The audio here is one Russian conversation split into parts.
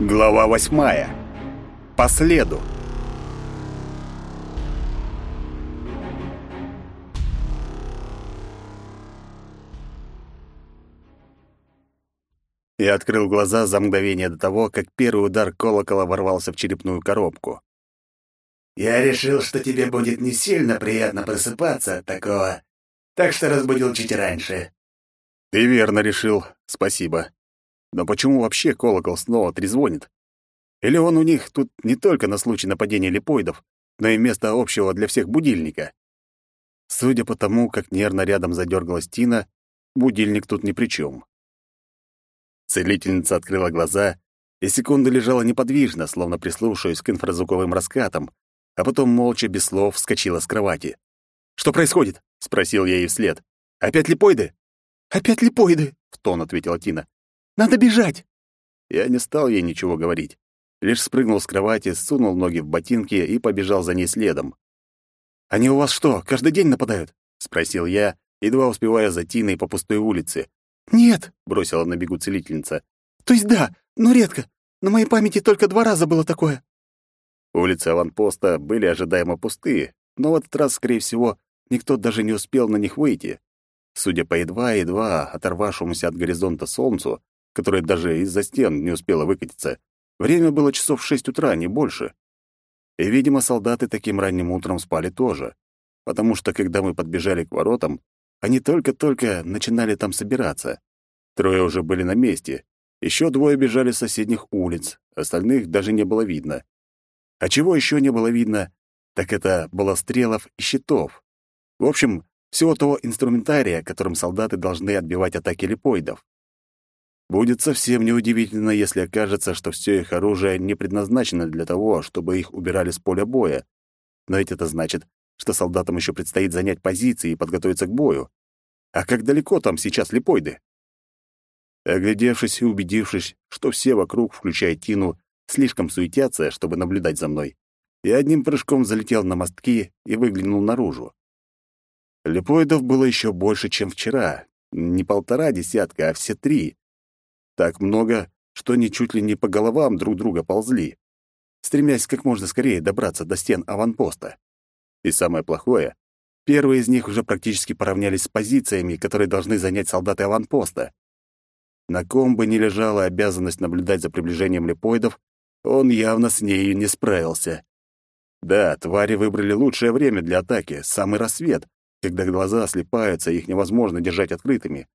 Глава восьмая. По следу. Я открыл глаза за мгновение до того, как первый удар колокола ворвался в черепную коробку. «Я решил, что тебе будет не сильно приятно просыпаться от такого, так что разбудил чуть раньше». «Ты верно решил. Спасибо. Но почему вообще колокол снова трезвонит? Или он у них тут не только на случай нападения липоидов, но и место общего для всех будильника? Судя по тому, как нервно рядом задергалась Тина, будильник тут ни при чем. Целительница открыла глаза и секунду лежала неподвижно, словно прислушиваясь к инфразвуковым раскатам, а потом молча, без слов, вскочила с кровати. «Что происходит?» — спросил я ей вслед. «Опять липоиды?» «Опять липоиды!» — в тон ответила Тина. «Надо бежать!» Я не стал ей ничего говорить. Лишь спрыгнул с кровати, сунул ноги в ботинки и побежал за ней следом. «Они у вас что, каждый день нападают?» — спросил я, едва успевая за Тиной по пустой улице. «Нет», — бросила на бегу целительница. «То есть да, но редко. На моей памяти только два раза было такое». Улицы аванпоста были ожидаемо пустые, но в этот раз, скорее всего, никто даже не успел на них выйти. Судя по едва-едва оторвавшемуся от горизонта солнцу, которое даже из-за стен не успело выкатиться, время было часов шесть утра, не больше. И, видимо, солдаты таким ранним утром спали тоже, потому что, когда мы подбежали к воротам, они только-только начинали там собираться. Трое уже были на месте. Еще двое бежали с соседних улиц, остальных даже не было видно. А чего еще не было видно, так это баллострелов и щитов. В общем, всего того инструментария, которым солдаты должны отбивать атаки липоидов. Будет совсем неудивительно, если окажется, что все их оружие не предназначено для того, чтобы их убирали с поля боя. Но ведь это значит, что солдатам еще предстоит занять позиции и подготовиться к бою. А как далеко там сейчас липоиды? Оглядевшись и убедившись, что все вокруг, включая Тину, слишком суетятся, чтобы наблюдать за мной, я одним прыжком залетел на мостки и выглянул наружу. Липоидов было еще больше, чем вчера. Не полтора десятка, а все три. Так много, что они чуть ли не по головам друг друга ползли, стремясь как можно скорее добраться до стен аванпоста. И самое плохое, первые из них уже практически поравнялись с позициями, которые должны занять солдаты аванпоста. На ком бы ни лежала обязанность наблюдать за приближением липоидов, он явно с нею не справился. Да, твари выбрали лучшее время для атаки, самый рассвет, когда глаза слепаются, и их невозможно держать открытыми.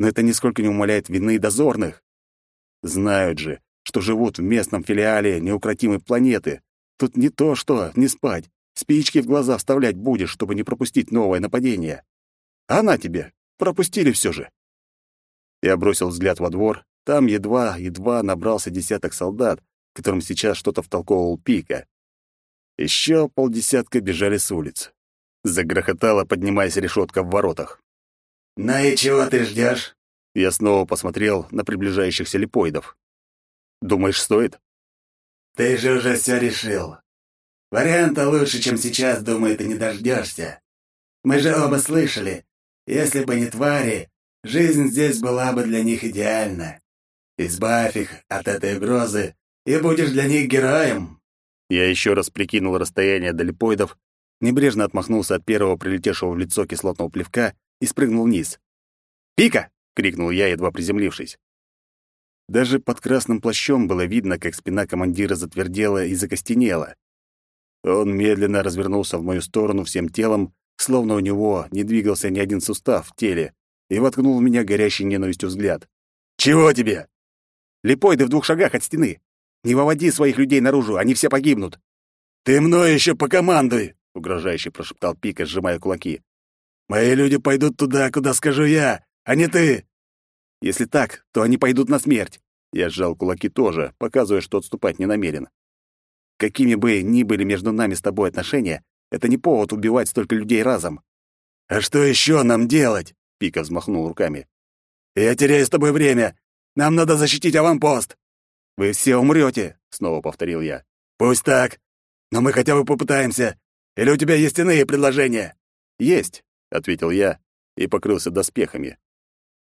Но это нисколько не умаляет вины дозорных. Знают же, что живут в местном филиале неукротимой планеты. Тут не то что не спать, Спички в глаза вставлять будешь, чтобы не пропустить новое нападение. А на тебе, пропустили все же. Я бросил взгляд во двор. Там едва-едва набрался десяток солдат, которым сейчас что-то втолковывал Пика. Еще полдесятка бежали с улиц. Загрохотала, поднимаясь решетка в воротах. «Ну и чего ты ждешь? Я снова посмотрел на приближающихся липоидов. «Думаешь, стоит?» «Ты же уже все решил. Варианта лучше, чем сейчас, думаю, ты не дождешься. Мы же оба слышали, если бы не твари, жизнь здесь была бы для них идеальна. Избавь их от этой угрозы, и будешь для них героем». Я еще раз прикинул расстояние до липоидов, небрежно отмахнулся от первого прилетевшего в лицо кислотного плевка и спрыгнул вниз. «Пика!» — крикнул я, едва приземлившись. Даже под красным плащом было видно, как спина командира затвердела и закостенела. Он медленно развернулся в мою сторону всем телом, словно у него не двигался ни один сустав в теле, и воткнул в меня горящий ненавистью взгляд. «Чего тебе?» «Липоиды в двух шагах от стены. Не выводи своих людей наружу, они все погибнут». «Ты мной еще покомандуй!» — угрожающе прошептал Пика, сжимая кулаки. «Мои люди пойдут туда, куда скажу я, а не ты!» «Если так, то они пойдут на смерть!» Я сжал кулаки тоже, показывая, что отступать не намерен. Какими бы ни были между нами с тобой отношения, это не повод убивать столько людей разом. А что еще нам делать? Пика взмахнул руками. Я теряю с тобой время. Нам надо защитить аванпост. Вы все умрете, снова повторил я. Пусть так. Но мы хотя бы попытаемся. Или у тебя есть иные предложения? Есть, ответил я и покрылся доспехами.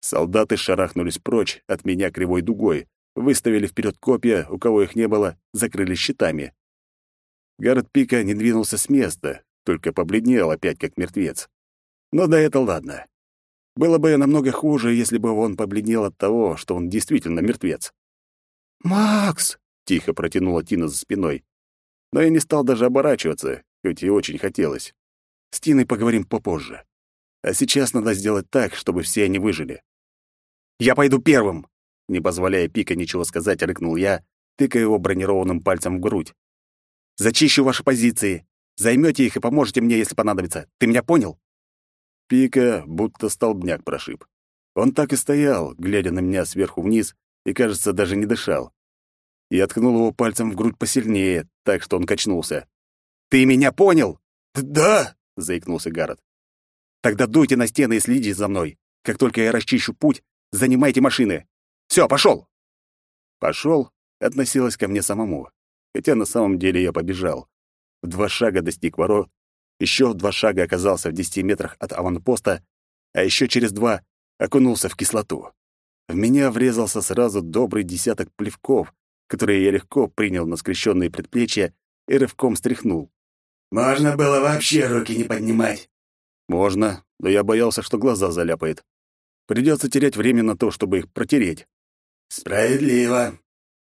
Солдаты шарахнулись прочь от меня кривой дугой, выставили вперед копья, у кого их не было, закрыли щитами. Гаррет Пика не двинулся с места, только побледнел опять как мертвец. Но да это ладно. Было бы намного хуже, если бы он побледнел от того, что он действительно мертвец. «Макс!» — тихо протянула Тина за спиной. Но я не стал даже оборачиваться, хоть и очень хотелось. С Тиной поговорим попозже. А сейчас надо сделать так, чтобы все они выжили. «Я пойду первым!» Не позволяя Пика ничего сказать, рыкнул я, тыкая его бронированным пальцем в грудь. «Зачищу ваши позиции. Займете их и поможете мне, если понадобится. Ты меня понял?» Пика будто столбняк прошиб. Он так и стоял, глядя на меня сверху вниз, и, кажется, даже не дышал. Я ткнул его пальцем в грудь посильнее, так что он качнулся. «Ты меня понял?» «Да!» — заикнулся Гаррет. «Тогда дуйте на стены и следите за мной. Как только я расчищу путь, занимайте машины. Все, пошел!» «Пошел» относилось ко мне самому, хотя на самом деле я побежал. В два шага достиг ворот, еще в два шага оказался в десяти метрах от аванпоста, а еще через два окунулся в кислоту. В меня врезался сразу добрый десяток плевков, которые я легко принял на скрещенные предплечья и рывком стряхнул. «Можно было вообще руки не поднимать». «Можно, но я боялся, что глаза заляпает. Придется терять время на то, чтобы их протереть». «Справедливо».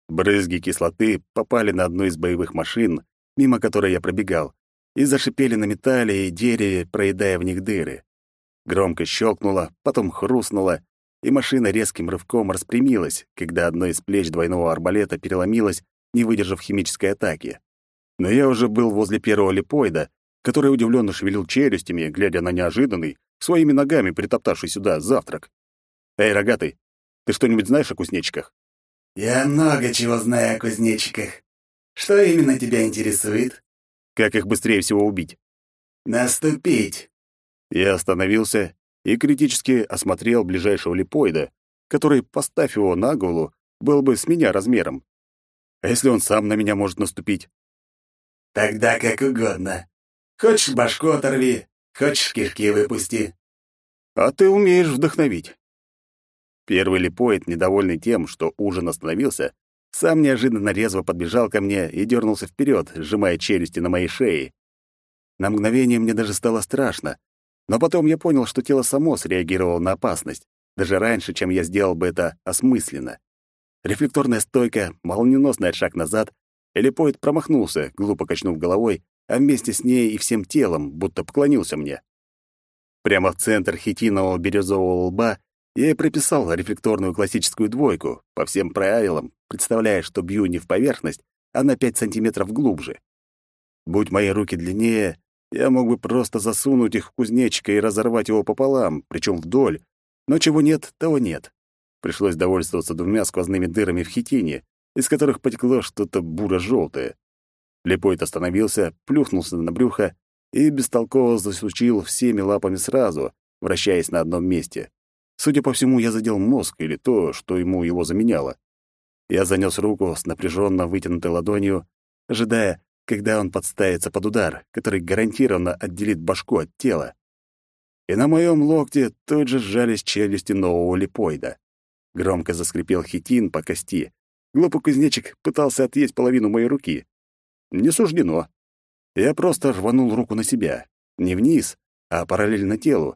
Брызги кислоты попали на одну из боевых машин, мимо которой я пробегал, и зашипели на металле и дереве, проедая в них дыры. Громко щелкнуло, потом хрустнуло, и машина резким рывком распрямилась, когда одно из плеч двойного арбалета переломилось, не выдержав химической атаки. Но я уже был возле первого липоида, который удивленно шевелил челюстями, глядя на неожиданный, своими ногами притоптавший сюда завтрак. «Эй, рогатый, ты что-нибудь знаешь о кузнечиках?» «Я много чего знаю о кузнечиках. Что именно тебя интересует?» Как их быстрее всего убить? Наступить. Я остановился и критически осмотрел ближайшего липоида, который, поставь его на голову, был бы с меня размером. А если он сам на меня может наступить? Тогда как угодно. Хочешь башку оторви, хочешь кишки выпусти. А ты умеешь вдохновить. Первый липоид, недовольный тем, что ужин остановился, сам неожиданно резво подбежал ко мне и дернулся вперед, сжимая челюсти на моей шее. На мгновение мне даже стало страшно, но потом я понял, что тело само среагировало на опасность, даже раньше, чем я сделал бы это осмысленно. Рефлекторная стойка, молниеносный шаг назад, Элипоид промахнулся, глупо качнув головой, а вместе с ней и всем телом, будто поклонился мне. Прямо в центр хитинового бирюзового лба я и прописал рефлекторную классическую двойку, по всем правилам, представляя, что бью не в поверхность, а на 5 сантиметров глубже. Будь мои руки длиннее, я мог бы просто засунуть их в кузнечика и разорвать его пополам, причем вдоль. Но чего нет, того нет. Пришлось довольствоваться двумя сквозными дырами в хитине, из которых потекло что-то буро-желтое. Лепойт остановился, плюхнулся на брюхо и бестолково засучил всеми лапами сразу, вращаясь на одном месте. Судя по всему, я задел мозг или то, что ему его заменяло. Я занёс руку с напряженно вытянутой ладонью, ожидая, когда он подставится под удар, который гарантированно отделит башку от тела. И на моем локте тут же сжались челюсти нового липоида. Громко заскрипел хитин по кости. Глупый кузнечик пытался отъесть половину моей руки. Не суждено. Я просто рванул руку на себя. Не вниз, а параллельно телу,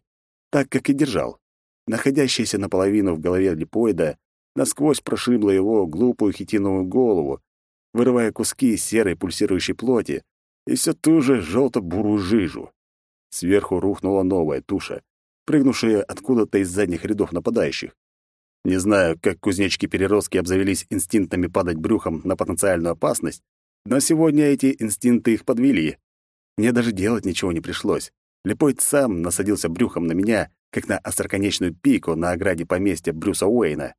так, как и держал находящаяся наполовину в голове липоида, насквозь прошибла его глупую хитиновую голову, вырывая куски серой пульсирующей плоти и все ту же желто-бурую жижу. Сверху рухнула новая туша, прыгнувшая откуда-то из задних рядов нападающих. Не знаю, как кузнечки-переростки обзавелись инстинктами падать брюхом на потенциальную опасность, но сегодня эти инстинкты их подвели. Мне даже делать ничего не пришлось. Лепойд сам насадился брюхом на меня как на остроконечную пику на ограде поместья Брюса Уэйна.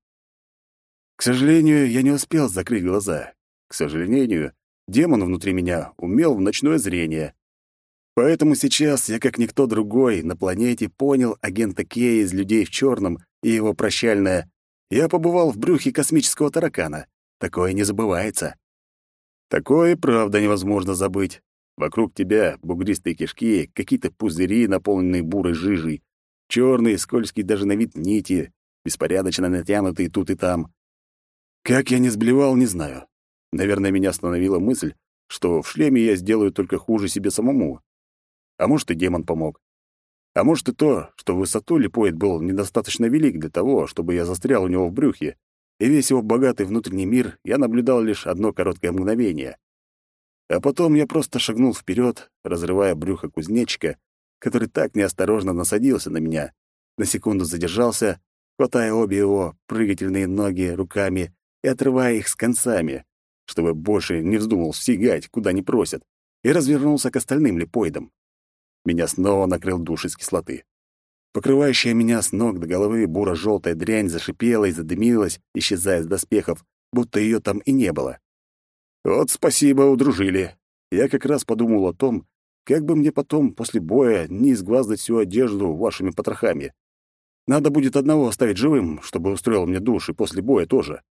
К сожалению, я не успел закрыть глаза. К сожалению, демон внутри меня умел в ночное зрение. Поэтому сейчас я, как никто другой на планете, понял агента Кея из «Людей в черном и его прощальное «Я побывал в брюхе космического таракана. Такое не забывается». Такое, правда, невозможно забыть. Вокруг тебя бугристые кишки, какие-то пузыри, наполненные бурой жижей, Черные, скользкие даже на вид нити, беспорядочно натянутые тут и там. Как я не сблевал, не знаю. Наверное, меня остановила мысль, что в шлеме я сделаю только хуже себе самому. А может, и демон помог. А может, и то, что высоту липоид был недостаточно велик для того, чтобы я застрял у него в брюхе, и весь его богатый внутренний мир я наблюдал лишь одно короткое мгновение. А потом я просто шагнул вперед, разрывая брюхо кузнечика, который так неосторожно насадился на меня, на секунду задержался, хватая обе его прыгательные ноги руками и отрывая их с концами, чтобы больше не вздумал сигать, куда не просят, и развернулся к остальным липоидам. Меня снова накрыл душ из кислоты. Покрывающая меня с ног до головы буро-желтая дрянь зашипела и задымилась, исчезая с доспехов, будто ее там и не было. Вот спасибо, удружили. Я как раз подумал о том, как бы мне потом, после боя, не изгваздать всю одежду вашими потрохами. Надо будет одного оставить живым, чтобы устроил мне душ, и после боя тоже.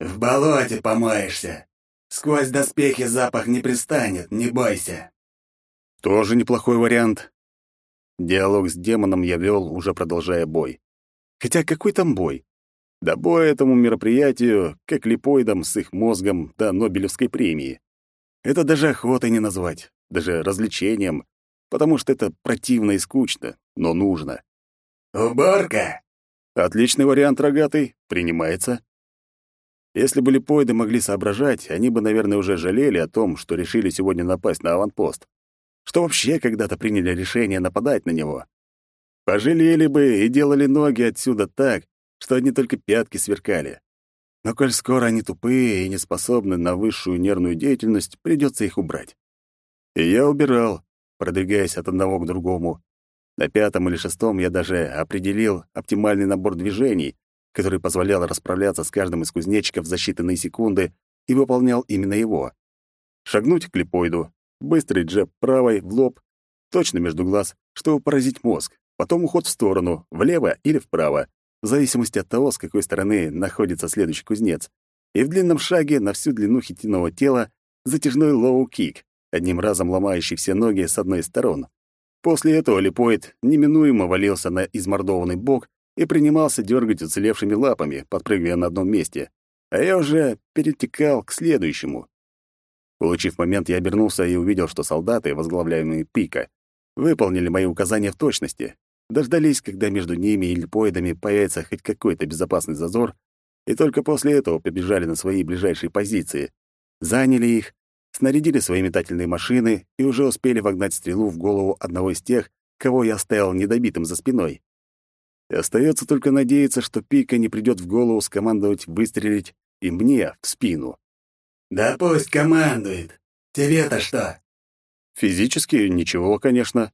«В болоте помоешься. Сквозь доспехи запах не пристанет, не бойся». Тоже неплохой вариант. Диалог с демоном я вел, уже продолжая бой. Хотя какой там бой? До боя этому мероприятию, как липоидам с их мозгом до Нобелевской премии. Это даже охотой не назвать, даже развлечением, потому что это противно и скучно, но нужно. «Уборка!» Отличный вариант, рогатый. Принимается. Если бы липоиды могли соображать, они бы, наверное, уже жалели о том, что решили сегодня напасть на аванпост. Что вообще когда-то приняли решение нападать на него. Пожалели бы и делали ноги отсюда так, что одни только пятки сверкали. Но коль скоро они тупые и не способны на высшую нервную деятельность, придется их убрать. И я убирал, продвигаясь от одного к другому. На пятом или шестом я даже определил оптимальный набор движений, который позволял расправляться с каждым из кузнечиков за считанные секунды и выполнял именно его. Шагнуть к липоиду, быстрый джеб правой в лоб, точно между глаз, чтобы поразить мозг, потом уход в сторону, влево или вправо, в зависимости от того, с какой стороны находится следующий кузнец, и в длинном шаге на всю длину хитинового тела затяжной лоу-кик, одним разом ломающий все ноги с одной из сторон. После этого липоид неминуемо валился на измордованный бок и принимался дергать уцелевшими лапами, подпрыгивая на одном месте. А я уже перетекал к следующему. Улучив момент, я обернулся и увидел, что солдаты, возглавляемые Пика, выполнили мои указания в точности, дождались, когда между ними и липоидами появится хоть какой-то безопасный зазор, и только после этого побежали на свои ближайшие позиции, заняли их, снарядили свои метательные машины и уже успели вогнать стрелу в голову одного из тех, кого я оставил недобитым за спиной. Остается только надеяться, что Пика не придет в голову скомандовать выстрелить и мне в спину. «Да пусть командует. Тебе-то что?» Физически ничего, конечно.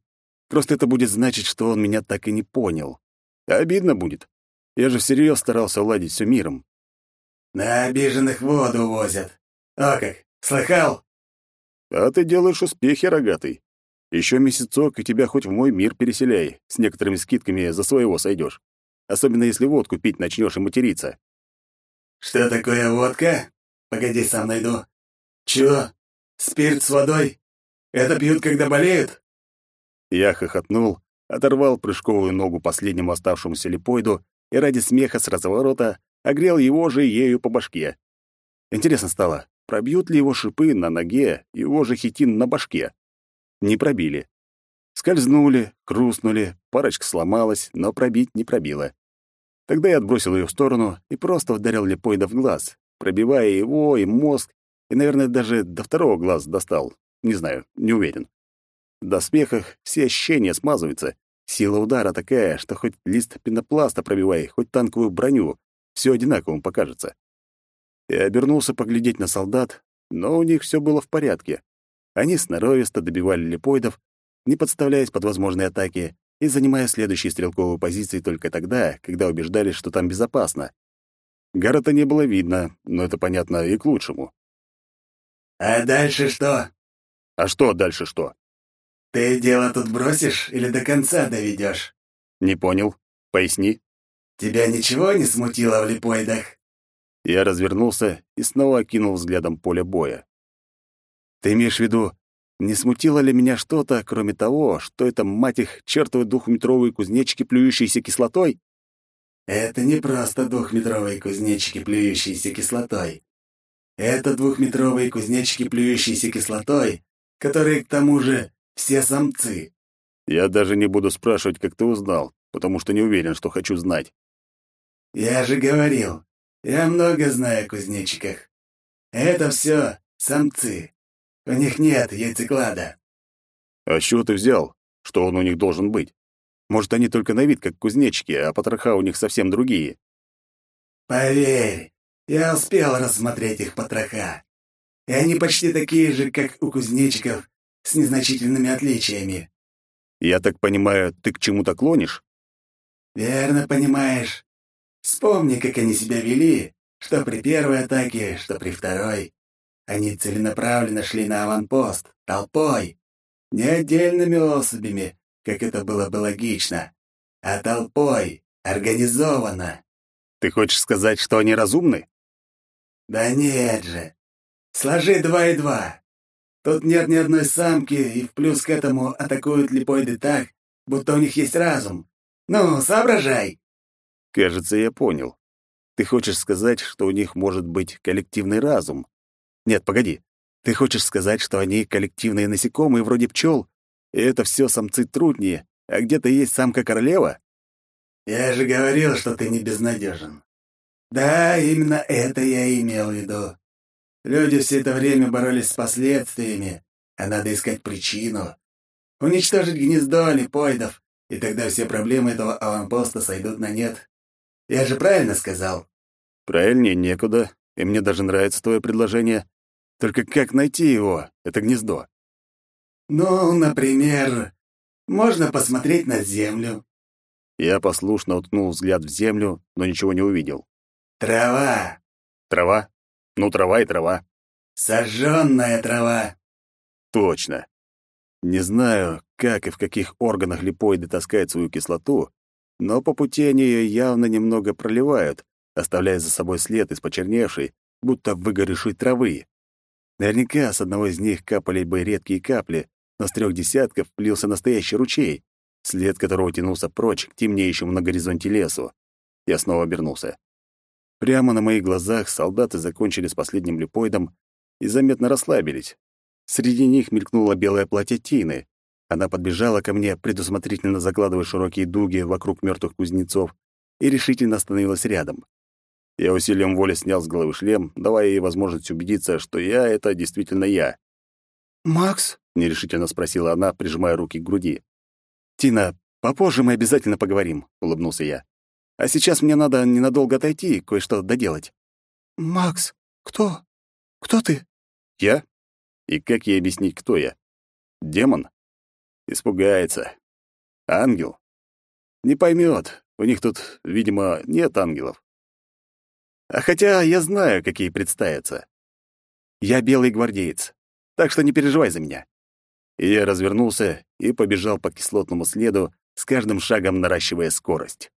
Просто это будет значить, что он меня так и не понял. Обидно будет. Я же всерьез старался уладить все миром. «На обиженных воду возят. О как, слыхал?» «А ты делаешь успехи, рогатый. Еще месяцок, и тебя хоть в мой мир переселяй. С некоторыми скидками за своего сойдешь. Особенно если водку пить начнешь и материться». «Что такое водка? Погоди, сам найду. Чего? Спирт с водой? Это пьют, когда болеют?» Я хохотнул, оторвал прыжковую ногу последнему оставшемуся липоиду и ради смеха с разворота огрел его же ею по башке. Интересно стало, пробьют ли его шипы на ноге его же хитин на башке? Не пробили. Скользнули, хрустнули, парочка сломалась, но пробить не пробила. Тогда я отбросил ее в сторону и просто ударил липоида в глаз, пробивая его и мозг, и, наверное, даже до второго глаза достал. Не знаю, не уверен. В доспехах все ощущения смазываются. Сила удара такая, что хоть лист пенопласта пробивай, хоть танковую броню, все одинаковым покажется. Я обернулся поглядеть на солдат, но у них все было в порядке. Они сноровисто добивали липоидов, не подставляясь под возможные атаки и занимая следующие стрелковые позиции только тогда, когда убеждались, что там безопасно. Гаррета не было видно, но это понятно и к лучшему. «А дальше что?» «А что дальше что?» «Ты дело тут бросишь или до конца доведешь?» «Не понял. Поясни». «Тебя ничего не смутило в липоидах?» Я развернулся и снова окинул взглядом поле боя. «Ты имеешь в виду, не смутило ли меня что-то, кроме того, что это, мать их, чертовы двухметровые кузнечики, плюющиеся кислотой?» Это не просто двухметровые кузнечики, плюющиеся кислотой. Это двухметровые кузнечики, плюющиеся кислотой, которые, к тому же, все самцы. Я даже не буду спрашивать, как ты узнал, потому что не уверен, что хочу знать. Я же говорил, я много знаю о кузнечиках. Это все самцы. У них нет яйцеклада. А с чего ты взял, что он у них должен быть? Может, они только на вид как кузнечики, а потроха у них совсем другие. Поверь, я успел рассмотреть их потроха. И они почти такие же, как у кузнечиков, с незначительными отличиями. Я так понимаю, ты к чему-то клонишь? Верно понимаешь. Вспомни, как они себя вели, что при первой атаке, что при второй. Они целенаправленно шли на аванпост, толпой, не отдельными особями, как это было бы логично, а толпой, организованно. Ты хочешь сказать, что они разумны? Да нет же. Сложи два и два. Тут нет ни одной самки, и в плюс к этому атакуют липоиды так, будто у них есть разум. Ну, соображай. Кажется, я понял. Ты хочешь сказать, что у них может быть коллективный разум? Нет, погоди. Ты хочешь сказать, что они коллективные насекомые вроде пчел, и это все самцы труднее, а где-то есть самка-королева? Я же говорил, что ты не безнадежен. Да, именно это я имел в виду. Люди все это время боролись с последствиями, а надо искать причину. Уничтожить гнездо липоидов, и тогда все проблемы этого аванпоста сойдут на нет. Я же правильно сказал? Правильнее некуда, и мне даже нравится твое предложение. Только как найти его, это гнездо? Ну, например, можно посмотреть на землю. Я послушно уткнул взгляд в землю, но ничего не увидел. Трава. Трава? Ну, трава и трава. Сожженная трава. Точно. Не знаю, как и в каких органах липоиды таскают свою кислоту, но по пути они ее явно немного проливают, оставляя за собой след из почерневшей, будто выгоревшей травы. Наверняка с одного из них капали бы редкие капли, но с трех десятков плился настоящий ручей, след которого тянулся прочь к темнеющему на горизонте лесу. Я снова обернулся. Прямо на моих глазах солдаты закончили с последним липоидом и заметно расслабились. Среди них мелькнуло белое платье Тины. Она подбежала ко мне, предусмотрительно закладывая широкие дуги вокруг мертвых кузнецов, и решительно остановилась рядом. Я усилием воли снял с головы шлем, давая ей возможность убедиться, что я — это действительно я. «Макс?» — нерешительно спросила она, прижимая руки к груди. «Тина, попозже мы обязательно поговорим», — улыбнулся я. А сейчас мне надо ненадолго отойти и кое-что доделать. Макс, кто? Кто ты? Я? И как ей объяснить, кто я? Демон? Испугается. Ангел? Не поймет. У них тут, видимо, нет ангелов. А хотя я знаю, какие представятся. Я белый гвардеец, так что не переживай за меня. Я развернулся и побежал по кислотному следу, с каждым шагом наращивая скорость.